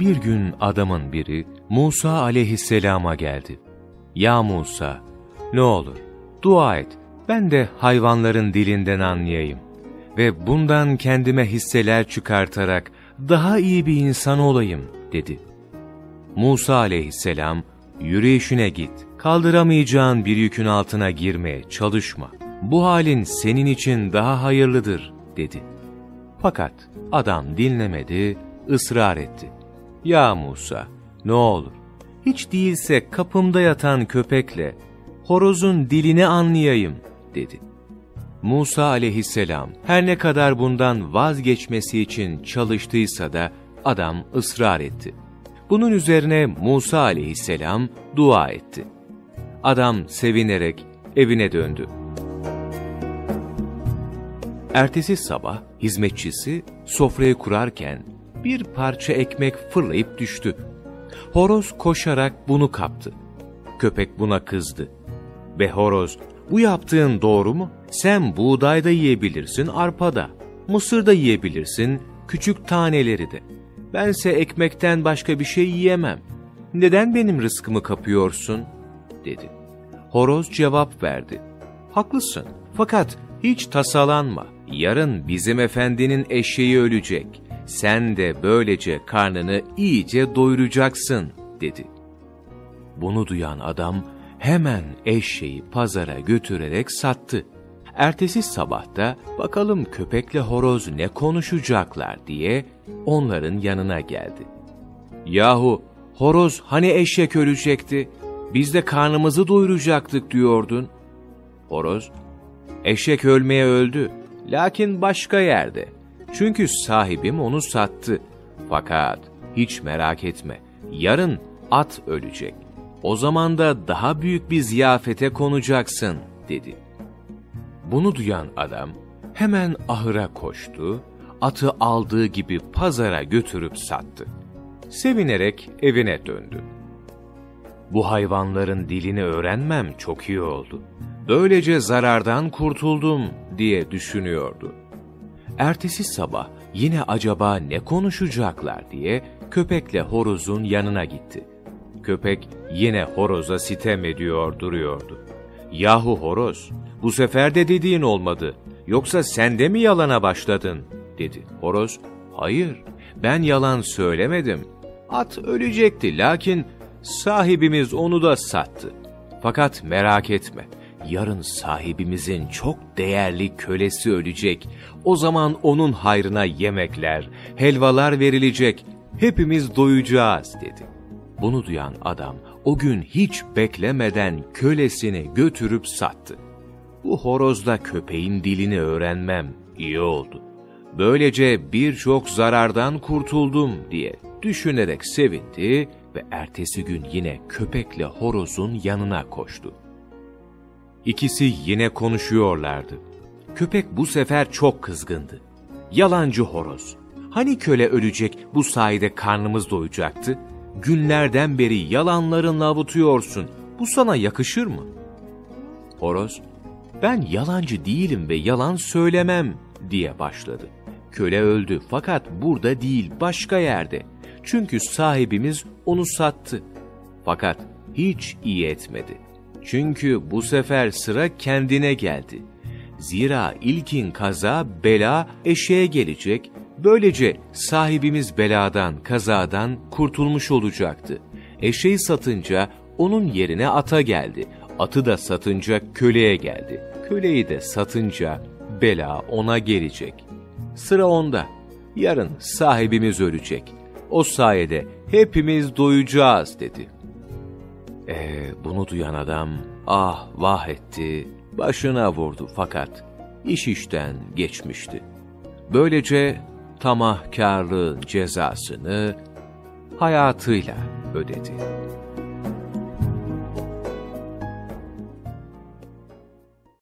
Bir gün adamın biri Musa aleyhisselama geldi. Ya Musa, ne olur dua et, ben de hayvanların dilinden anlayayım ve bundan kendime hisseler çıkartarak daha iyi bir insan olayım dedi. Musa aleyhisselam, yürüyüşüne git, kaldıramayacağın bir yükün altına girmeye çalışma. Bu halin senin için daha hayırlıdır dedi. Fakat adam dinlemedi, ısrar etti. Ya Musa, ne olur, hiç değilse kapımda yatan köpekle horozun dilini anlayayım dedi. Musa aleyhisselam her ne kadar bundan vazgeçmesi için çalıştıysa da adam ısrar etti. Bunun üzerine Musa aleyhisselam dua etti. Adam sevinerek evine döndü. Ertesi sabah hizmetçisi sofrayı kurarken bir parça ekmek fırlayıp düştü. Horoz koşarak bunu kaptı. Köpek buna kızdı. Ve horoz, bu yaptığın doğru mu? Sen buğday da yiyebilirsin, arpa da. Mısır da yiyebilirsin, küçük taneleri de. Bense ekmekten başka bir şey yiyemem. Neden benim rızkımı kapıyorsun? dedi. Horoz cevap verdi. Haklısın fakat hiç tasalanma. Yarın bizim efendinin eşeği ölecek. Sen de böylece karnını iyice doyuracaksın dedi. Bunu duyan adam hemen eşeği pazara götürerek sattı. Ertesi sabahta bakalım köpekle horoz ne konuşacaklar diye onların yanına geldi. Yahu horoz hani eşek ölecekti, biz de karnımızı doyuracaktık diyordun. Horoz, eşek ölmeye öldü, lakin başka yerde. Çünkü sahibim onu sattı. Fakat hiç merak etme, yarın at ölecek. O zaman da daha büyük bir ziyafete konacaksın, dedi. Bunu duyan adam hemen ahıra koştu, atı aldığı gibi pazara götürüp sattı. Sevinerek evine döndü. Bu hayvanların dilini öğrenmem çok iyi oldu. Böylece zarardan kurtuldum diye düşünüyordu. Ertesi sabah yine acaba ne konuşacaklar diye köpekle horozun yanına gitti. Köpek yine horoza sitem ediyor duruyordu. Yahu horoz, bu sefer de dediğin olmadı. Yoksa sen de mi yalana başladın? dedi. Horoz, hayır ben yalan söylemedim. At ölecekti lakin sahibimiz onu da sattı. Fakat merak etme, yarın sahibimizin çok değerli kölesi ölecek. O zaman onun hayrına yemekler, helvalar verilecek, hepimiz doyacağız dedi. Bunu duyan adam o gün hiç beklemeden kölesini götürüp sattı. Bu horozda köpeğin dilini öğrenmem iyi oldu. Böylece birçok zarardan kurtuldum diye düşünerek sevindi ve ertesi gün yine köpekle horozun yanına koştu. İkisi yine konuşuyorlardı. Köpek bu sefer çok kızgındı. Yalancı horoz. Hani köle ölecek bu sayede karnımız doyacaktı? Günlerden beri yalanlarınla avutuyorsun. Bu sana yakışır mı? Horoz, ben yalancı değilim ve yalan söylemem diye başladı. Köle öldü fakat burada değil başka yerde. Çünkü sahibimiz onu sattı. Fakat hiç iyi etmedi. Çünkü bu sefer sıra kendine geldi. Zira ilkin kaza bela eşeğe gelecek, böylece sahibimiz beladan, kazadan kurtulmuş olacaktı. Eşeği satınca onun yerine ata geldi. Atı da satınca köleye geldi. Köleyi de satınca bela ona gelecek. Sıra onda. Yarın sahibimiz ölecek. O sayede hepimiz doyacağız dedi. Ee, bunu duyan adam ah vah etti, başına vurdu fakat iş işten geçmişti. Böylece tamahkarlığın cezasını hayatıyla ödedi.